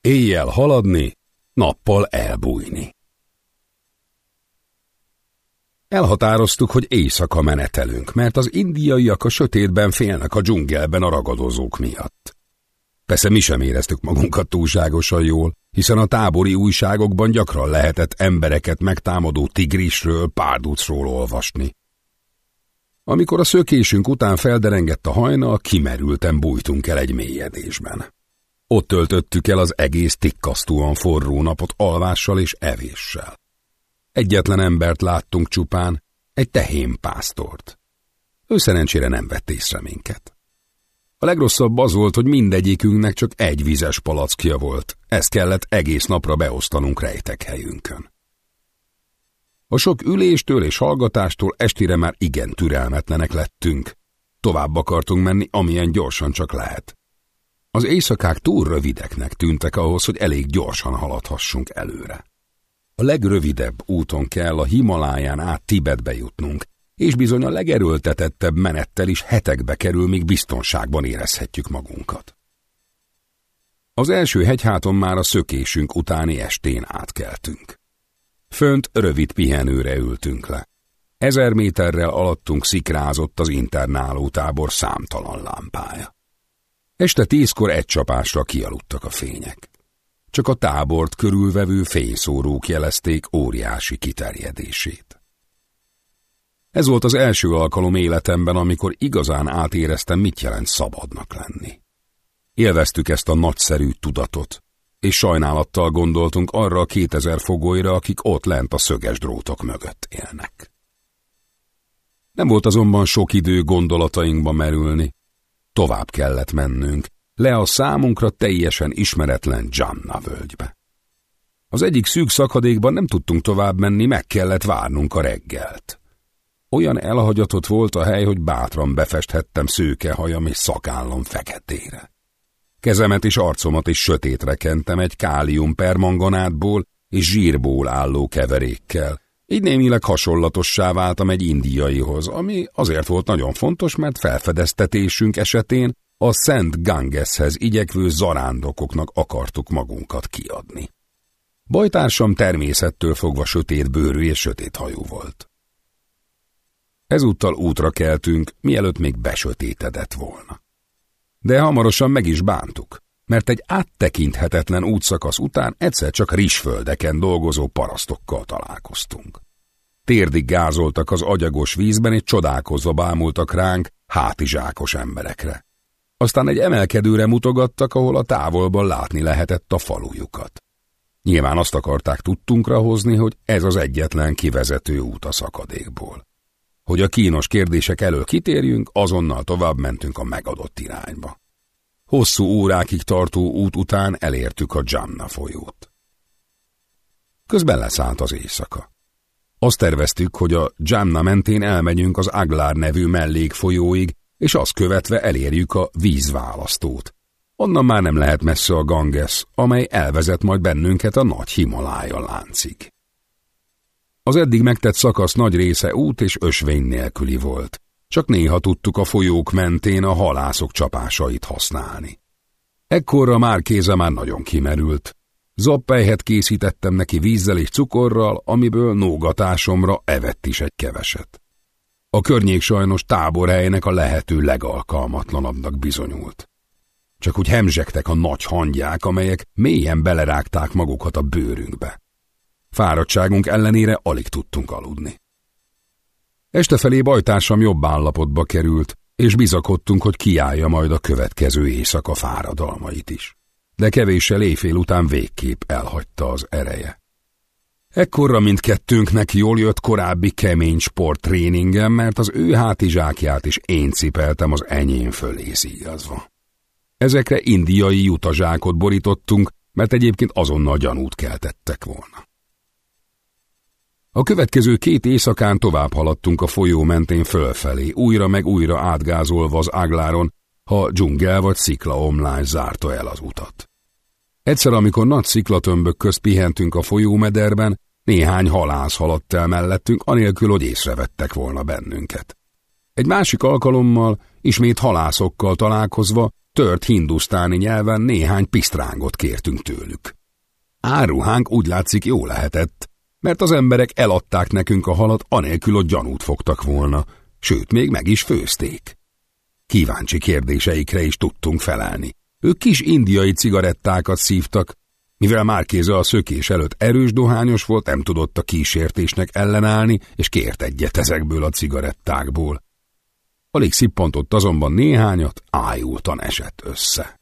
Éjjel haladni, nappal elbújni. Elhatároztuk, hogy éjszaka menetelünk, mert az indiaiak a sötétben félnek a dzsungelben a ragadozók miatt. Persze mi sem éreztük magunkat túlságosan jól, hiszen a tábori újságokban gyakran lehetett embereket megtámadó tigrisről, párducról olvasni. Amikor a szökésünk után felderengett a hajnal, kimerülten bújtunk el egy mélyedésben. Ott töltöttük el az egész tikkasztóan forró napot alvással és evéssel. Egyetlen embert láttunk csupán, egy tehénpásztort. Ő szerencsére nem vett észre minket. A legrosszabb az volt, hogy mindegyikünknek csak egy vizes palackja volt, ezt kellett egész napra beosztanunk rejtek helyünkön. A sok üléstől és hallgatástól estire már igen türelmetlenek lettünk. Tovább akartunk menni, amilyen gyorsan csak lehet. Az éjszakák túl rövideknek tűntek ahhoz, hogy elég gyorsan haladhassunk előre. A legrövidebb úton kell a Himaláján át Tibetbe jutnunk, és bizony a legerőltetettebb menettel is hetekbe kerül, míg biztonságban érezhetjük magunkat. Az első hegyháton már a szökésünk utáni estén átkeltünk. Fönt rövid pihenőre ültünk le. Ezer méterrel alattunk szikrázott az internáló tábor számtalan lámpája. Este tízkor egy csapásra kialudtak a fények. Csak a tábort körülvevő fényszórók jelezték óriási kiterjedését. Ez volt az első alkalom életemben, amikor igazán átéreztem, mit jelent szabadnak lenni. Élveztük ezt a nagyszerű tudatot, és sajnálattal gondoltunk arra a kétezer fogolyra, akik ott lent a szöges drótok mögött élnek. Nem volt azonban sok idő gondolatainkba merülni, tovább kellett mennünk, le a számunkra teljesen ismeretlen Janna völgybe. Az egyik szűk szakadékban nem tudtunk tovább menni, meg kellett várnunk a reggelt. Olyan elhagyatott volt a hely, hogy bátran befesthettem szőke hajam és szakállam feketére. Kezemet és arcomat is sötétre kentem egy kálium permanganátból és zsírból álló keverékkel, így némileg hasonlatossá váltam egy indiaihoz, ami azért volt nagyon fontos, mert felfedeztetésünk esetén a Szent Gangeshez igyekvő zarándokoknak akartuk magunkat kiadni. Bajtársam természettől fogva sötét bőrű és sötét hajú volt. Ezúttal útra keltünk, mielőtt még besötétedett volna. De hamarosan meg is bántuk, mert egy áttekinthetetlen útszakasz után egyszer csak rizsföldeken dolgozó parasztokkal találkoztunk. Térdig gázoltak az agyagos vízben, és csodálkozva bámultak ránk hátizsákos emberekre. Aztán egy emelkedőre mutogattak, ahol a távolban látni lehetett a falujukat. Nyilván azt akarták tudtunkra hozni, hogy ez az egyetlen kivezető út a szakadékból. Hogy a kínos kérdések elől kitérjünk, azonnal tovább mentünk a megadott irányba. Hosszú órákig tartó út után elértük a Jamna folyót. Közben leszállt az éjszaka. Azt terveztük, hogy a Jamna mentén elmegyünk az Aglár nevű mellékfolyóig, és azt követve elérjük a vízválasztót. Onnan már nem lehet messze a Ganges, amely elvezet majd bennünket a nagy Himalája láncig. Az eddig megtett szakasz nagy része út és ösvény nélküli volt. Csak néha tudtuk a folyók mentén a halászok csapásait használni. Ekkorra már kéze már nagyon kimerült. Zappelyhet készítettem neki vízzel és cukorral, amiből nógatásomra evett is egy keveset. A környék sajnos táborhelynek a lehető legalkalmatlanabbnak bizonyult. Csak úgy hemzsegtek a nagy hangyák, amelyek mélyen belerágták magukat a bőrünkbe. Fáradtságunk ellenére alig tudtunk aludni. Estefelé bajtársam jobb állapotba került, és bizakodtunk, hogy kiállja majd a következő éjszaka fáradalmait is. De kevéssel éjfél után végképp elhagyta az ereje. Ekkorra mindkettőnknek jól jött korábbi kemény sporttréningem, mert az ő hátizsákját is én cipeltem az enyém fölé szíjazva. Ezekre indiai jutazsákot borítottunk, mert egyébként azonnal gyanút keltettek volna. A következő két éjszakán tovább haladtunk a folyó mentén fölfelé, újra meg újra átgázolva az ágláron, ha dzsungel vagy sziklaomlás zárta el az utat. Egyszer, amikor nagy sziklatömbök közt pihentünk a folyómederben, néhány halász haladt el mellettünk, anélkül, hogy észrevettek volna bennünket. Egy másik alkalommal, ismét halászokkal találkozva, Tört hindusztáni nyelven néhány pisztrángot kértünk tőlük. Áruhánk úgy látszik jó lehetett, mert az emberek eladták nekünk a halat, anélkül, hogy gyanút fogtak volna, sőt, még meg is főzték. Kíváncsi kérdéseikre is tudtunk felelni. Ők kis indiai cigarettákat szívtak, mivel Márkéza a szökés előtt erős dohányos volt, nem tudott a kísértésnek ellenállni, és kért egyet ezekből a cigarettákból. Alig szippantott azonban néhányat, ájultan esett össze.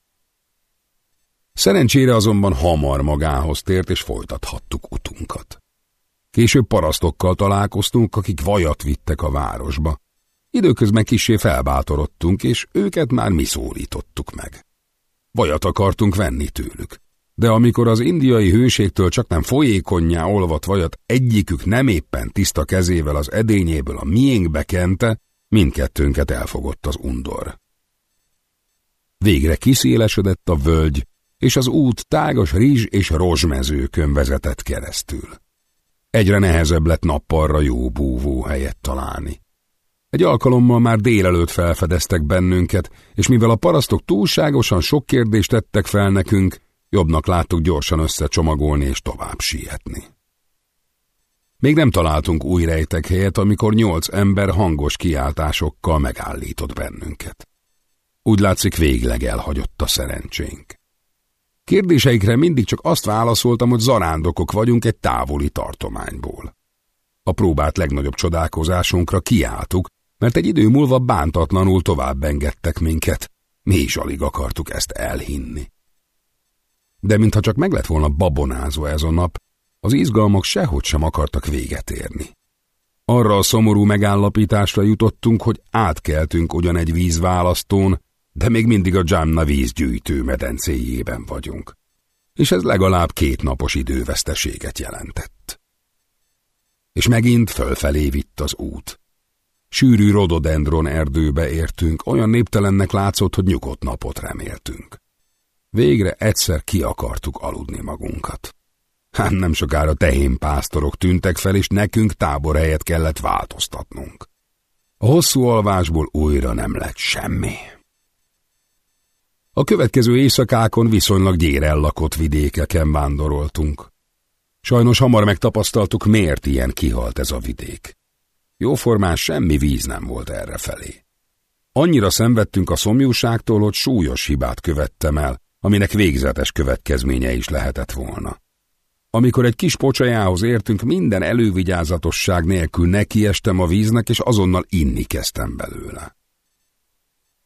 Szerencsére azonban hamar magához tért, és folytathattuk utunkat. Később parasztokkal találkoztunk, akik vajat vittek a városba. Időközben kisé felbátorodtunk, és őket már mi szólítottuk meg. Vajat akartunk venni tőlük. De amikor az indiai hőségtől csak nem folyékonyá olvat vajat egyikük nem éppen tiszta kezével az edényéből a miénkbe kente, mindkettőnket elfogott az undor. Végre kiszélesedett a völgy, és az út tágas rizs és rozsmezőkön vezetett keresztül. Egyre nehezebb lett nappalra jó búvó helyet találni. Egy alkalommal már délelőtt felfedeztek bennünket, és mivel a parasztok túlságosan sok kérdést tettek fel nekünk, jobbnak láttuk gyorsan összecsomagolni és tovább sietni. Még nem találtunk új rejtek helyet, amikor nyolc ember hangos kiáltásokkal megállított bennünket. Úgy látszik végleg elhagyott a szerencsénk. Kérdéseikre mindig csak azt válaszoltam, hogy zarándokok vagyunk egy távoli tartományból. A próbát legnagyobb csodálkozásunkra kiálltuk, mert egy idő múlva bántatlanul tovább engedtek minket. Mi is alig akartuk ezt elhinni. De mintha csak meg lett volna babonázva ez a nap, az izgalmak sehogy sem akartak véget érni. Arra a szomorú megállapításra jutottunk, hogy átkeltünk ugyan egy vízválasztón, de még mindig a Jamna vízgyűjtő medencéjében vagyunk. És ez legalább két napos időveszteséget jelentett. És megint fölfelé vitt az út. Sűrű rododendron erdőbe értünk, olyan néptelennek látszott, hogy nyugodt napot reméltünk. Végre egyszer ki akartuk aludni magunkat. Hát nem sokára pásztorok tűntek fel, és nekünk táborhelyet kellett változtatnunk. A hosszú alvásból újra nem lett semmi. A következő éjszakákon viszonylag gyéren lakott vidékeken vándoroltunk. Sajnos hamar megtapasztaltuk, miért ilyen kihalt ez a vidék. Jóformán semmi víz nem volt errefelé. Annyira szenvedtünk a szomjúságtól, hogy súlyos hibát követtem el, aminek végzetes következménye is lehetett volna. Amikor egy kis pocsajához értünk, minden elővigyázatosság nélkül nekiestem a víznek, és azonnal inni kezdtem belőle.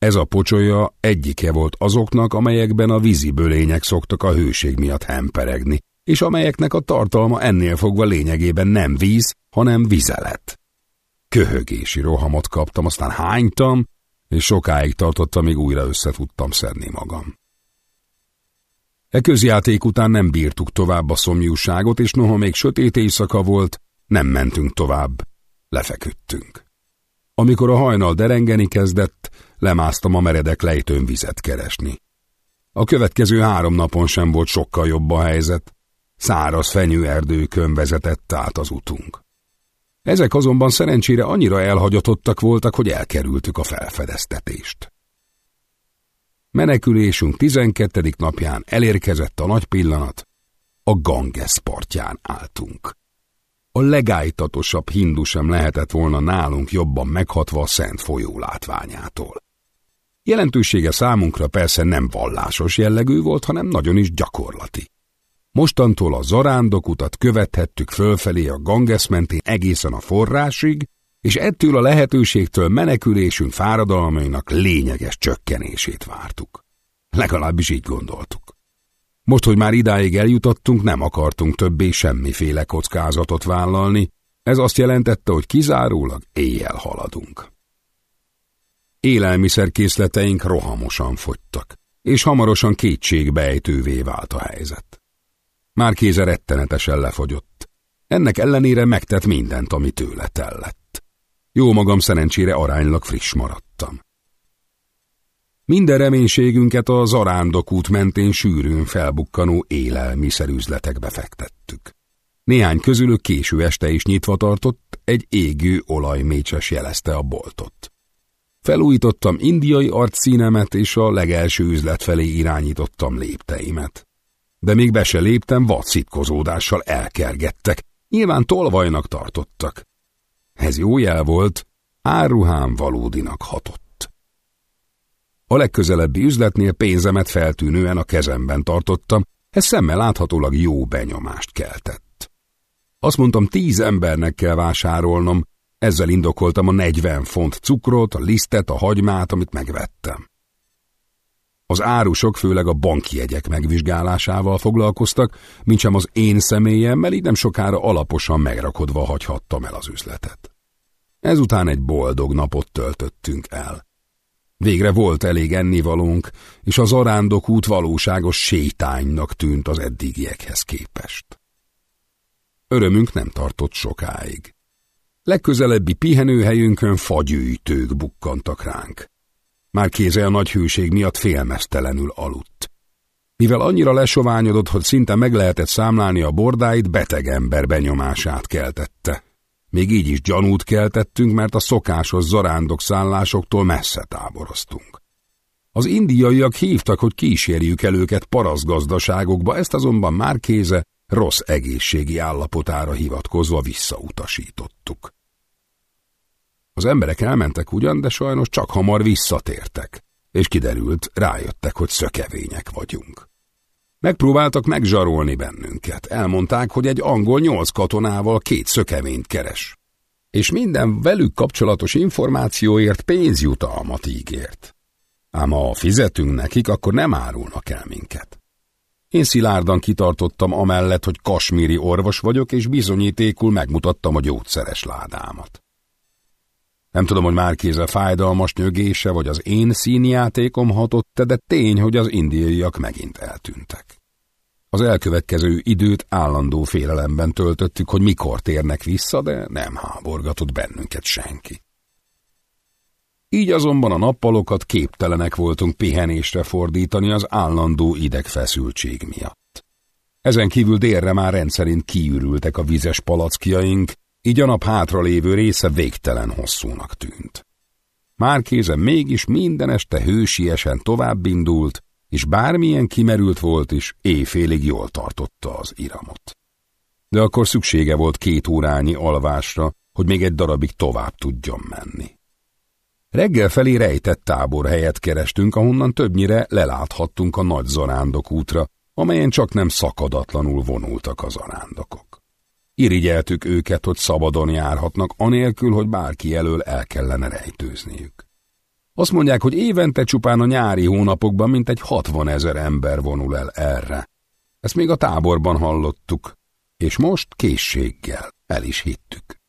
Ez a pocsolya egyike volt azoknak, amelyekben a vízibölények szoktak a hőség miatt hemperegni, és amelyeknek a tartalma ennél fogva lényegében nem víz, hanem vizelet. Köhögési rohamot kaptam, aztán hánytam, és sokáig tartotta, míg újra össze tudtam szedni magam. E közjáték után nem bírtuk tovább a szomjúságot, és noha még sötét éjszaka volt, nem mentünk tovább, lefeküdtünk. Amikor a hajnal derengeni kezdett, lemásztam a meredek lejtőn vizet keresni. A következő három napon sem volt sokkal jobb a helyzet, száraz fenyőerdőkön vezetett át az utunk. Ezek azonban szerencsére annyira elhagyatottak voltak, hogy elkerültük a felfedeztetést. Menekülésünk 12. napján elérkezett a nagy pillanat, a Ganges partján álltunk. A legájtatosabb hindu sem lehetett volna nálunk jobban meghatva a szent folyó látványától. Jelentősége számunkra persze nem vallásos jellegű volt, hanem nagyon is gyakorlati. Mostantól a zarándokutat követhettük fölfelé a Ganges mentén egészen a forrásig, és ettől a lehetőségtől menekülésünk fáradalmainak lényeges csökkenését vártuk. Legalábbis így gondoltuk. Most, hogy már idáig eljutottunk, nem akartunk többé semmiféle kockázatot vállalni, ez azt jelentette, hogy kizárólag éjjel haladunk. Élelmiszerkészleteink rohamosan fogytak, és hamarosan kétségbejtővé vált a helyzet. Már kéze rettenetesen lefogyott. Ennek ellenére megtett mindent, ami tőle tellett. Jó magam szerencsére aránylag friss maradtam. Minden reménységünket a zarándok út mentén sűrűn felbukkanó élelmiszerüzletekbe fektettük. Néhány közülük késő este is nyitva tartott, egy égő olajmécses jelezte a boltot. Felújítottam indiai arcszínemet, és a legelső üzlet felé irányítottam lépteimet. De még be se léptem, vadszitkozódással elkergettek, nyilván tolvajnak tartottak. Ez jó jel volt, áruhám valódinak hatott. A legközelebbi üzletnél pénzemet feltűnően a kezemben tartottam, ez szemmel láthatólag jó benyomást keltett. Azt mondtam, tíz embernek kell vásárolnom, ezzel indokoltam a 40 font cukrot, a lisztet, a hagymát, amit megvettem. Az árusok főleg a banki jegyek megvizsgálásával foglalkoztak, mintsem az én személyemmel, így nem sokára alaposan megrakodva hagyhattam el az üzletet. Ezután egy boldog napot töltöttünk el. Végre volt elég ennivalónk, és az arándok út valóságos sétánynak tűnt az eddigiekhez képest. Örömünk nem tartott sokáig. Legközelebbi pihenőhelyünkön fagyűjtők bukkantak ránk. Már kéze a nagy hőség miatt félmeztelenül aludt. Mivel annyira lesoványodott, hogy szinte meg lehetett számlálni a bordáit, beteg ember benyomását keltette. Még így is gyanút keltettünk, mert a szokásos zarándok szállásoktól messze táboroztunk. Az indiaiak hívtak, hogy kísérjük el őket paraszgazdaságokba, ezt azonban már kéze rossz egészségi állapotára hivatkozva visszautasítottuk. Az emberek elmentek ugyan, de sajnos csak hamar visszatértek, és kiderült, rájöttek, hogy szökevények vagyunk. Megpróbáltak megzsarolni bennünket, elmondták, hogy egy angol nyolc katonával két szökevényt keres. És minden velük kapcsolatos információért pénzjutalmat ígért. Ám ha fizetünk nekik, akkor nem árulnak el minket. Én szilárdan kitartottam amellett, hogy kasmíri orvos vagyok, és bizonyítékul megmutattam a gyógyszeres ládámat. Nem tudom, hogy már kézzel fájdalmas nyögése, vagy az én színjátékom hatott de tény, hogy az indiaiak megint eltűntek. Az elkövetkező időt állandó félelemben töltöttük, hogy mikor térnek vissza, de nem háborgatott bennünket senki. Így azonban a nappalokat képtelenek voltunk pihenésre fordítani az állandó idegfeszültség miatt. Ezen kívül délre már rendszerint kiürültek a vizes palackjaink, így a nap hátralévő része végtelen hosszúnak tűnt. Márkéze mégis minden este hősiesen tovább indult, és bármilyen kimerült volt is, éjfélig jól tartotta az iramot. De akkor szüksége volt két órányi alvásra, hogy még egy darabig tovább tudjon menni. Reggel felé rejtett táborhelyet kerestünk, ahonnan többnyire leláthattunk a nagy zarándok útra, amelyen csak nem szakadatlanul vonultak az arándokok. Irigyeltük őket, hogy szabadon járhatnak, anélkül, hogy bárki elől el kellene rejtőzniük. Azt mondják, hogy évente csupán a nyári hónapokban mintegy 60 ezer ember vonul el erre. Ezt még a táborban hallottuk, és most készséggel el is hittük.